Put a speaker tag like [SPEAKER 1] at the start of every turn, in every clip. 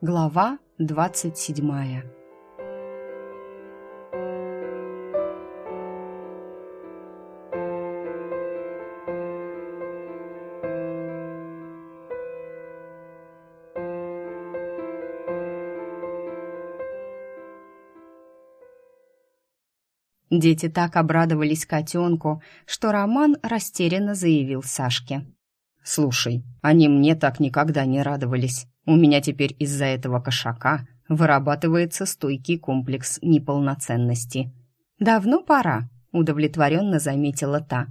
[SPEAKER 1] Глава двадцать седьмая Дети так обрадовались котенку, что Роман растерянно заявил Сашке.
[SPEAKER 2] «Слушай, они мне так никогда не радовались. У меня теперь из-за этого кошака вырабатывается стойкий комплекс неполноценности».
[SPEAKER 1] «Давно пора», — удовлетворенно заметила та.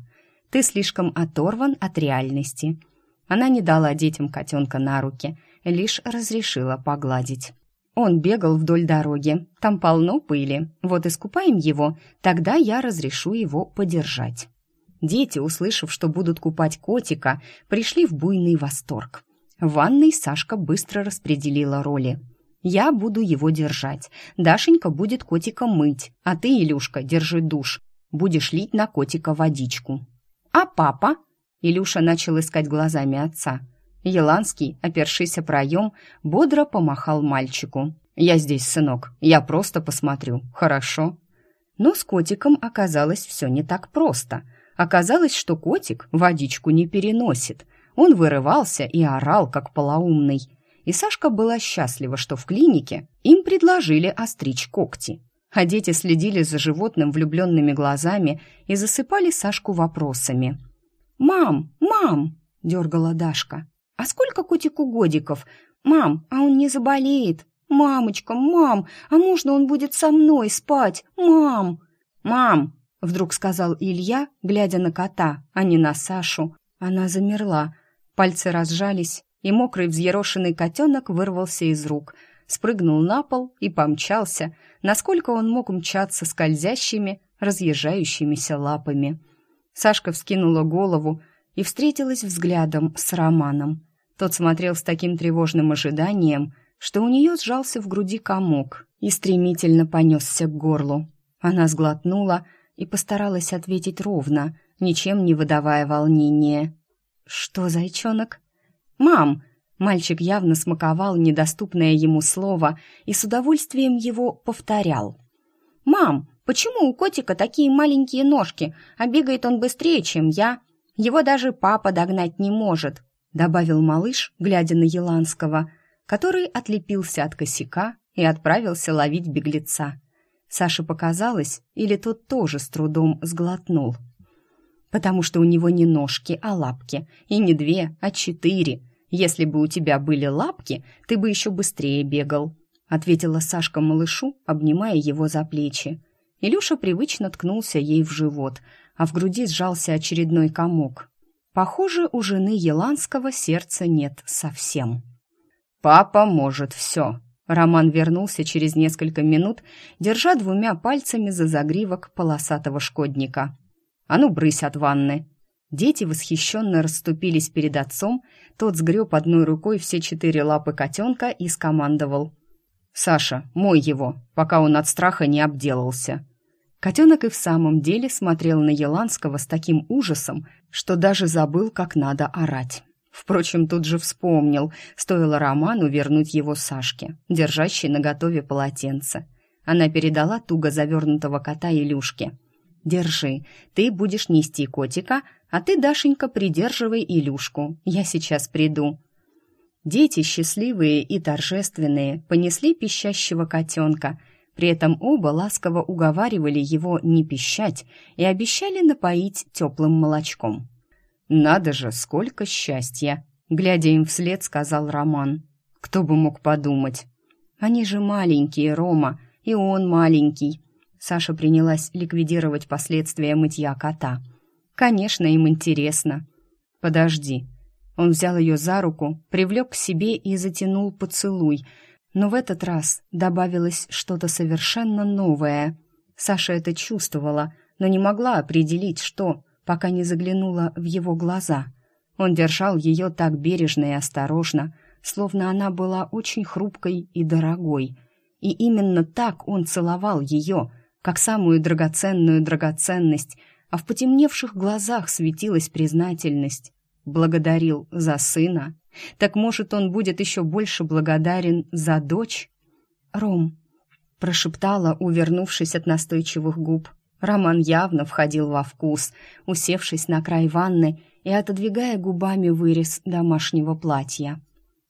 [SPEAKER 1] «Ты слишком оторван от реальности». Она не дала детям котенка на руки, лишь разрешила погладить. Он бегал вдоль дороги, там полно пыли. Вот искупаем его, тогда я разрешу его подержать. Дети, услышав, что будут купать котика, пришли в буйный восторг. В ванной Сашка быстро распределила роли. «Я буду его держать, Дашенька будет котика мыть, а ты, Илюшка, держи душ, будешь лить на котика водичку». «А папа?» Илюша начал искать глазами отца – Еланский, опершийся проем, бодро помахал мальчику. «Я здесь, сынок, я просто посмотрю, хорошо?» Но с котиком оказалось все не так просто. Оказалось, что котик водичку не переносит. Он вырывался и орал, как полоумный. И Сашка была счастлива, что в клинике им предложили остричь когти. А дети следили за животным влюбленными глазами и засыпали Сашку вопросами. «Мам, мам!» — дергала Дашка. «А сколько котику годиков? Мам, а он не заболеет? Мамочка, мам, а можно он будет со мной спать? Мам!» «Мам!» — вдруг сказал Илья, глядя на кота, а не на Сашу. Она замерла. Пальцы разжались, и мокрый взъерошенный котенок вырвался из рук, спрыгнул на пол и помчался, насколько он мог мчаться скользящими, разъезжающимися лапами. Сашка вскинула голову и встретилась взглядом с Романом. Тот смотрел с таким тревожным ожиданием, что у нее сжался в груди комок и стремительно понесся к горлу. Она сглотнула и постаралась ответить ровно, ничем не выдавая волнения. «Что, зайчонок?» «Мам!» Мальчик явно смаковал недоступное ему слово и с удовольствием его повторял. «Мам, почему у котика такие маленькие ножки, а бегает он быстрее, чем я? Его даже папа догнать не может добавил малыш, глядя на Еланского, который отлепился от косяка и отправился ловить беглеца. Саше показалось, или тот тоже с трудом сглотнул. Потому что у него не ножки, а лапки, и не две, а четыре. Если бы у тебя были лапки, ты бы еще быстрее бегал, ответила Сашка малышу, обнимая его за плечи. Илюша привычно ткнулся ей в живот, а в груди сжался очередной комок. Похоже, у жены Еланского сердца нет совсем.
[SPEAKER 2] «Папа может все»,
[SPEAKER 1] Роман вернулся через несколько минут, держа двумя пальцами за загривок полосатого шкодника. «А ну, брысь от ванны!» Дети восхищенно расступились перед отцом, тот сгреб одной рукой все четыре лапы котенка и скомандовал. «Саша, мой его, пока он от страха не обделался». Котенок и в самом деле смотрел на Еланского с таким ужасом, что даже забыл, как надо орать. Впрочем, тут же вспомнил, стоило Роману вернуть его Сашке, держащей наготове полотенце. Она передала туго завернутого кота Илюшке. «Держи, ты будешь нести котика, а ты, Дашенька, придерживай Илюшку. Я сейчас приду». Дети, счастливые и торжественные, понесли пищащего котенка – при этом оба ласково уговаривали его не пищать и обещали напоить теплым молочком. «Надо же, сколько счастья!» Глядя им вслед, сказал Роман. «Кто бы мог подумать?» «Они же маленькие, Рома, и он маленький». Саша принялась ликвидировать последствия мытья кота. «Конечно, им интересно». «Подожди». Он взял ее за руку, привлек к себе и затянул поцелуй – но в этот раз добавилось что-то совершенно новое. Саша это чувствовала, но не могла определить, что, пока не заглянула в его глаза. Он держал ее так бережно и осторожно, словно она была очень хрупкой и дорогой. И именно так он целовал ее, как самую драгоценную драгоценность, а в потемневших глазах светилась признательность. Благодарил за сына Так может, он будет еще больше благодарен за дочь? Ром, прошептала, увернувшись от настойчивых губ. Роман явно входил во вкус, усевшись на край ванны и отодвигая губами вырез домашнего платья.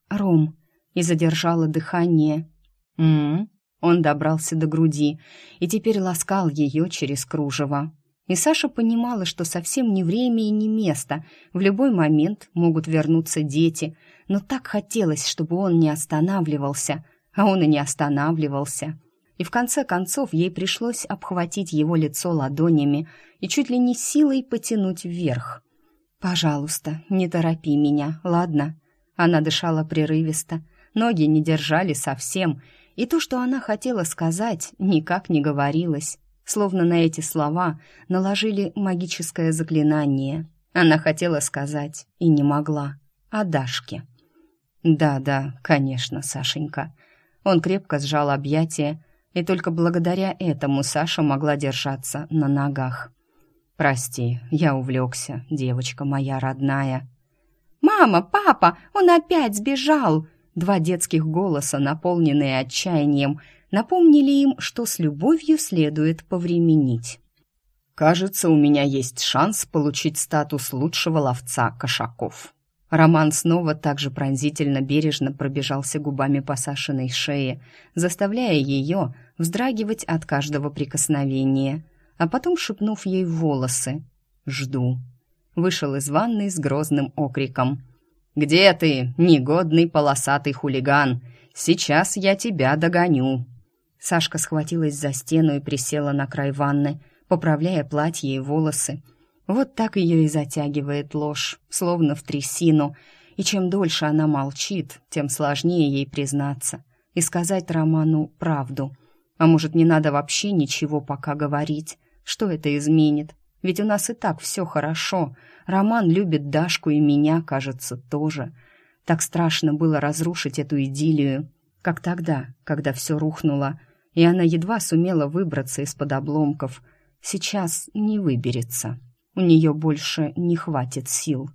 [SPEAKER 1] «Ром!» и задержала дыхание. «М-м-м!» Он добрался до груди и теперь ласкал ее через кружево. И Саша понимала, что совсем не время и не место. В любой момент могут вернуться дети, но так хотелось, чтобы он не останавливался, а он и не останавливался и в конце концов ей пришлось обхватить его лицо ладонями и чуть ли не силой потянуть вверх. «Пожалуйста, не торопи меня, ладно?» Она дышала прерывисто, ноги не держали совсем, и то, что она хотела сказать, никак не говорилось, словно на эти слова наложили магическое заклинание. Она хотела сказать и не могла. О Дашке. «Да-да, конечно, Сашенька». Он крепко сжал объятия, и только благодаря этому Саша могла держаться на ногах. «Прости, я увлекся, девочка моя родная». «Мама, папа, он опять сбежал!» Два детских голоса, наполненные отчаянием, напомнили им, что с любовью следует повременить. «Кажется, у меня есть шанс получить статус лучшего ловца кошаков», Роман снова так же пронзительно бережно пробежался губами по Сашиной шее, заставляя ее вздрагивать от каждого прикосновения, а потом шепнув ей в волосы «Жду». Вышел из ванной с грозным окриком «Где ты, негодный полосатый хулиган? Сейчас я тебя догоню!» Сашка схватилась за стену и присела на край ванны, поправляя платье и волосы, вот так ее и затягивает ложь, словно в трясину, и чем дольше она молчит, тем сложнее ей признаться и сказать Роману правду. А может, не надо вообще ничего пока говорить? Что это изменит? Ведь у нас и так все хорошо. Роман любит Дашку и меня, кажется, тоже. Так страшно было разрушить эту идиллию, как тогда, когда все рухнуло, и она едва сумела выбраться из-под обломков. Сейчас не выберется. У нее больше не хватит сил.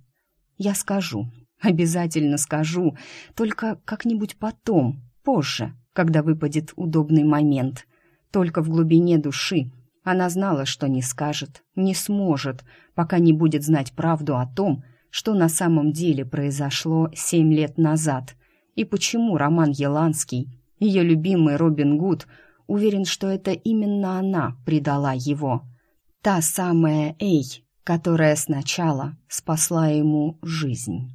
[SPEAKER 1] Я скажу, обязательно скажу, только как-нибудь потом, позже, когда выпадет удобный момент. Только в глубине души она знала, что не скажет, не сможет, пока не будет знать правду о том, что на самом деле произошло семь лет назад, и почему Роман Еланский, ее любимый Робин Гуд, уверен, что это именно она предала его. Та самая Эй, которая сначала спасла ему жизнь.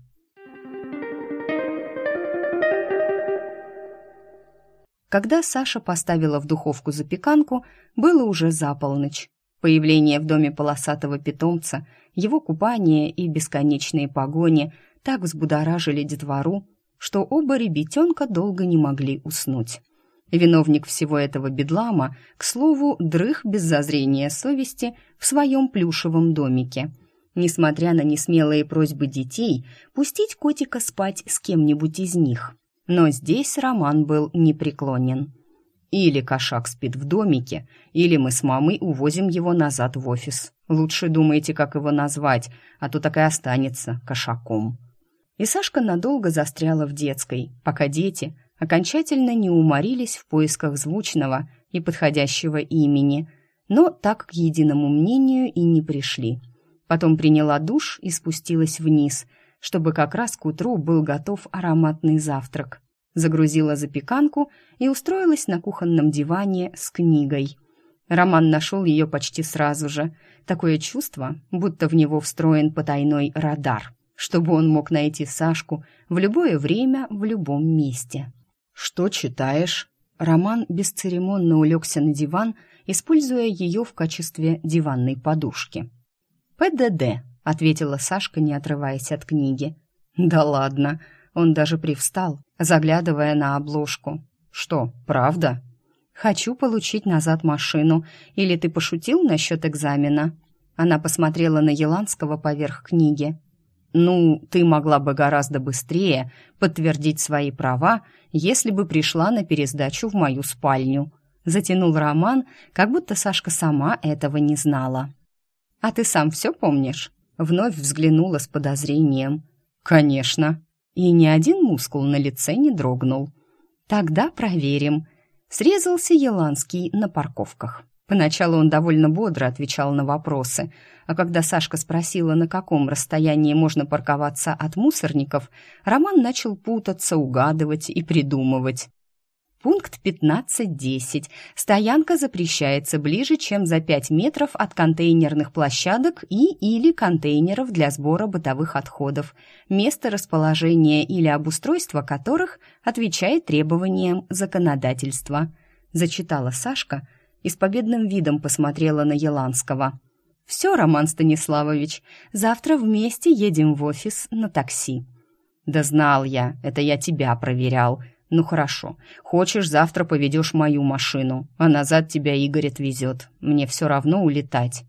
[SPEAKER 1] Когда Саша поставила в духовку запеканку, было уже за полночь. Появление в доме полосатого питомца, его купание и бесконечные погони так взбудоражили детвору, что оба ребятенка долго не могли уснуть. Виновник всего этого бедлама, к слову, дрых без зазрения совести в своем плюшевом домике. Несмотря на несмелые просьбы детей, пустить котика спать с кем-нибудь из них. Но здесь Роман был непреклонен. Или кошак спит в домике, или мы с мамой увозим его назад в офис. Лучше думайте, как его назвать, а то так и останется кошаком. И Сашка надолго застряла в детской, пока дети – окончательно не уморились в поисках звучного и подходящего имени, но так к единому мнению и не пришли. Потом приняла душ и спустилась вниз, чтобы как раз к утру был готов ароматный завтрак. Загрузила запеканку и устроилась на кухонном диване с книгой. Роман нашел ее почти сразу же. Такое чувство, будто в него встроен потайной радар, чтобы он мог найти Сашку в любое время в любом месте. «Что читаешь?» Роман бесцеремонно улегся на диван, используя ее в качестве диванной подушки. «ПДД», — ответила Сашка, не отрываясь от книги. «Да ладно!» Он даже привстал, заглядывая на обложку. «Что, правда?» «Хочу получить назад машину. Или ты пошутил насчет экзамена?» Она посмотрела на Еланского поверх книги. Ну, ты могла бы гораздо быстрее подтвердить свои права, если бы пришла на пересдачу в мою спальню. Затянул Роман, как будто Сашка сама этого не знала. А ты сам все помнишь? Вновь взглянула с подозрением. Конечно. И ни один мускул на лице не дрогнул. «Тогда проверим», — срезался Еланский на парковках. Поначалу он довольно бодро отвечал на вопросы, а когда Сашка спросила, на каком расстоянии можно парковаться от мусорников, Роман начал путаться, угадывать и придумывать. Пункт 15.10. Стоянка запрещается ближе, чем за 5 метров от контейнерных площадок и или контейнеров для сбора бытовых отходов, место расположения или обустройства которых отвечает требованиям законодательства. Зачитала Сашка – и с победным видом посмотрела на Еланского. «Все, Роман Станиславович, завтра вместе едем в офис на такси». «Да знал я, это я тебя проверял. Ну хорошо, хочешь, завтра поведешь мою машину, а назад тебя Игорь отвезет. Мне все равно улетать».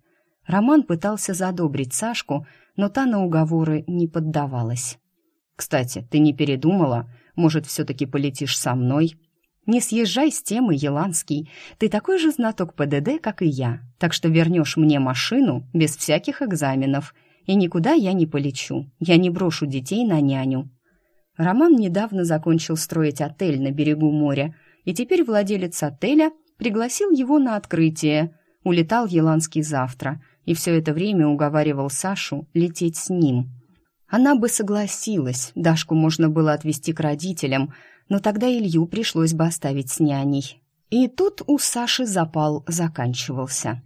[SPEAKER 1] Роман пытался задобрить Сашку, но та на уговоры не поддавалась. «Кстати, ты не передумала? Может, все-таки полетишь со мной?» Не съезжай с темы, Еланский. Ты такой же знаток ПДД, как и я, так что вернешь мне машину без всяких экзаменов. И никуда я не полечу. Я не брошу детей на няню». Роман недавно закончил строить отель на берегу моря, и теперь владелец отеля пригласил его на открытие. Улетал Еланский завтра, и все это время уговаривал Сашу лететь с ним. Она бы согласилась, Дашку можно было отвезти к родителям, но тогда Илью пришлось бы оставить с няней. И тут у Саши запал заканчивался.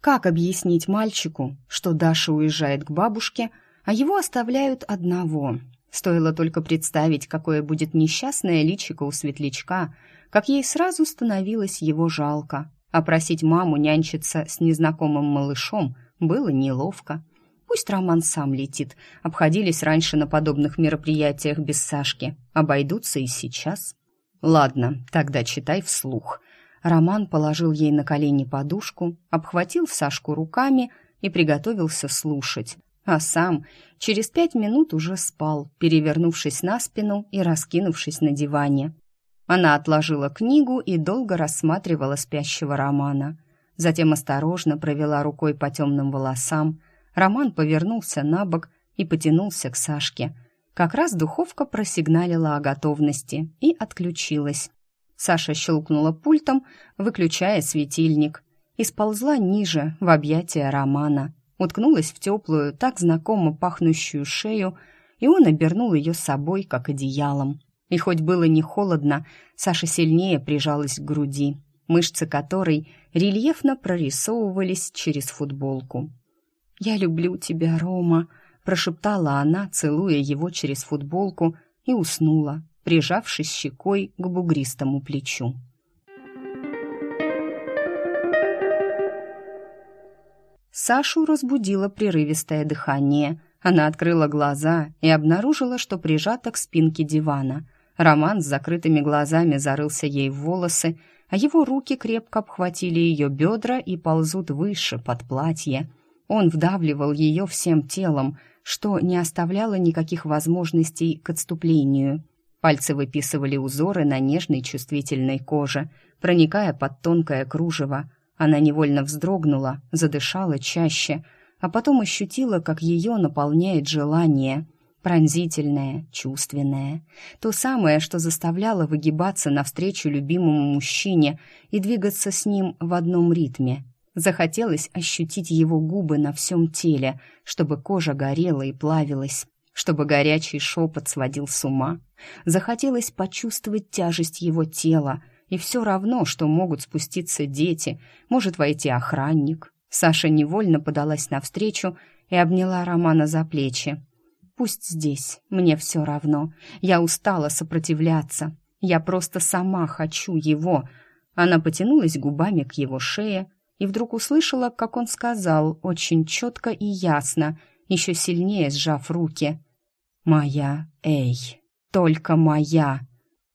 [SPEAKER 1] Как объяснить мальчику, что Даша уезжает к бабушке, а его оставляют одного? Стоило только представить, какое будет несчастное личико у светлячка, как ей сразу становилось его жалко. А просить маму нянчиться с незнакомым малышом было неловко. Пусть Роман сам летит. Обходились раньше на подобных мероприятиях без Сашки. Обойдутся и сейчас. Ладно, тогда читай вслух. Роман положил ей на колени подушку, обхватил Сашку руками и приготовился слушать. А сам через пять минут уже спал, перевернувшись на спину и раскинувшись на диване. Она отложила книгу и долго рассматривала спящего Романа. Затем осторожно провела рукой по темным волосам, Роман повернулся на бок и потянулся к Сашке. Как раз духовка просигналила о готовности и отключилась. Саша щелкнула пультом, выключая светильник, и сползла ниже, в объятия Романа. Уткнулась в теплую, так знакомо пахнущую шею, и он обернул ее собой, как одеялом. И хоть было не холодно, Саша сильнее прижалась к груди, мышцы которой рельефно прорисовывались через футболку. «Я люблю тебя, Рома», — прошептала она, целуя его через футболку, и уснула, прижавшись щекой к бугристому плечу. Сашу разбудило прерывистое дыхание. Она открыла глаза и обнаружила, что прижата к спинке дивана. Роман с закрытыми глазами зарылся ей в волосы, а его руки крепко обхватили ее бедра и ползут выше, под платье — он вдавливал ее всем телом, что не оставляло никаких возможностей к отступлению. Пальцы выписывали узоры на нежной чувствительной коже, проникая под тонкое кружево. Она невольно вздрогнула, задышала чаще, а потом ощутила, как ее наполняет желание, пронзительное, чувственное, то самое, что заставляло выгибаться навстречу любимому мужчине и двигаться с ним в одном ритме. Захотелось ощутить его губы на всем теле, чтобы кожа горела и плавилась, чтобы горячий шепот сводил с ума. Захотелось почувствовать тяжесть его тела, и все равно, что могут спуститься дети, может войти охранник. Саша невольно подалась навстречу и обняла Романа за плечи. «Пусть здесь, мне все равно. Я устала сопротивляться. Я просто сама хочу его». Она потянулась губами к его шее, и вдруг услышала, как он сказал, очень четко и ясно, еще сильнее сжав руки. «Моя, эй, только моя!»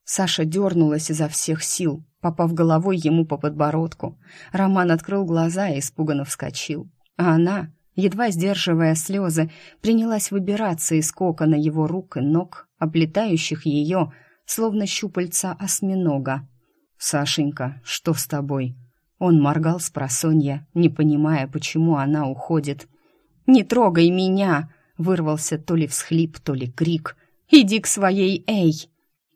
[SPEAKER 1] Саша дернулась изо всех сил, попав головой ему по подбородку. Роман открыл глаза и испуганно вскочил. А она, едва сдерживая слезы, принялась выбираться из кокона его рук и ног, оплетающих ее, словно щупальца осьминога. «Сашенька, что с тобой?» Он моргал с просонья, не понимая, почему она уходит. «Не трогай меня!» — вырвался то ли всхлип, то ли крик. Иди к своей Эй!»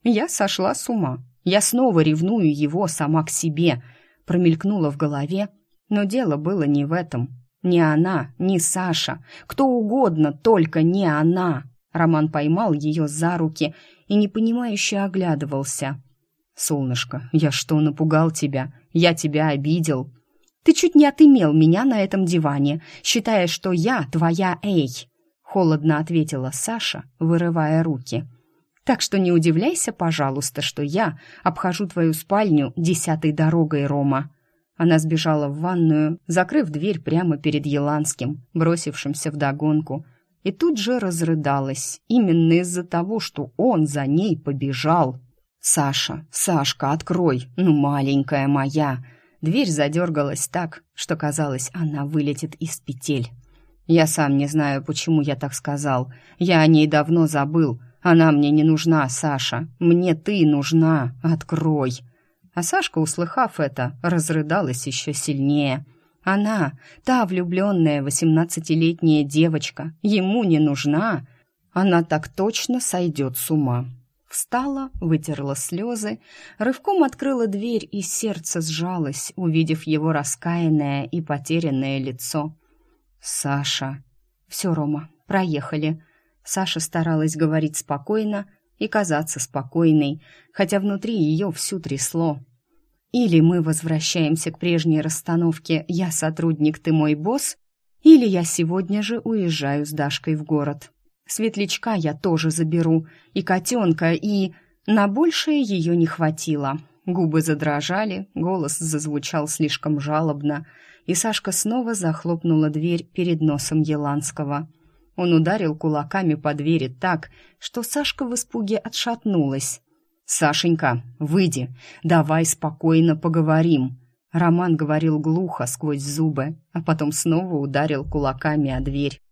[SPEAKER 1] Я сошла с ума. Я снова ревную его сама к себе. Промелькнула в голове, но дело было не в этом. Не она, не Саша, кто угодно, только не она. Роман поймал ее за руки и непонимающе оглядывался. «Солнышко, я что, напугал тебя? Я тебя обидел?» «Ты чуть не отымел меня на этом диване, считая, что я твоя Эй!» Холодно ответила Саша, вырывая руки. «Так что не удивляйся, пожалуйста, что я обхожу твою спальню десятой дорогой, Рома». Она сбежала в ванную, закрыв дверь прямо перед Еланским, бросившимся вдогонку, и тут же разрыдалась, именно из-за того, что он за ней побежал. «Саша, Сашка, открой, ну, маленькая моя!» Дверь задергалась так, что казалось, она вылетит из петель. Я сам не знаю, почему я так сказал. Я о ней давно забыл. Она мне не нужна, Саша. Мне ты нужна. Открой. А Сашка, услыхав это, разрыдалась еще сильнее. Она, та влюбленная восемнадцатилетняя девочка, ему не нужна. Она так точно сойдет с ума. Встала, вытерла слезы, рывком открыла дверь, и сердце сжалось, увидев его раскаянное и потерянное лицо. «Саша!» «Все, Рома, проехали». Саша старалась говорить спокойно и казаться спокойной, хотя внутри ее всю трясло. Или мы возвращаемся к прежней расстановке «я сотрудник, ты мой босс», или я сегодня же уезжаю с Дашкой в город. Светлячка я тоже заберу, и котенка, и... На большее ее не хватило. Губы задрожали, голос зазвучал слишком жалобно, и Сашка снова захлопнула дверь перед носом Еланского. Он ударил кулаками по двери так, что Сашка в испуге отшатнулась. «Сашенька, выйди, давай спокойно поговорим». Роман говорил глухо сквозь зубы, а потом снова ударил кулаками о дверь.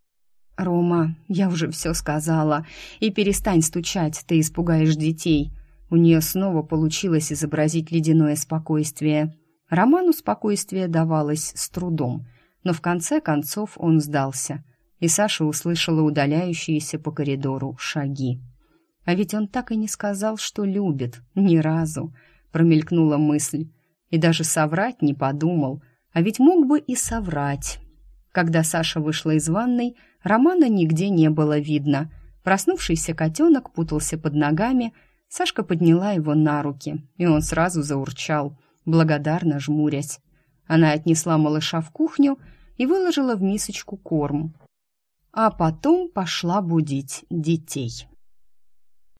[SPEAKER 1] «Рома, я уже все сказала, и перестань стучать, ты испугаешь детей». У нее снова получилось изобразить ледяное спокойствие. Роману спокойствие давалось с трудом, но в конце концов он сдался, и Саша услышала удаляющиеся по коридору шаги. А ведь он так и не сказал, что любит, ни разу, промелькнула мысль, и даже соврать не подумал, а ведь мог бы и соврать. Когда Саша вышла из ванной, Романа нигде не было видно. Проснувшийся котенок путался под ногами, Сашка подняла его на руки, и он сразу заурчал – благодарно жмурясь. Она отнесла малыша в кухню и выложила в мисочку корм. А потом пошла будить детей.